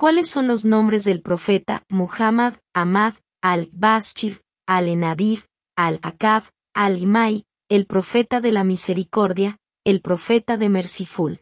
¿Cuáles son los nombres del profeta Muhammad, Ahmad, al-Bashir, al-Enadir, al-Akab, al-Imai, el profeta de la misericordia, el profeta de Merciful?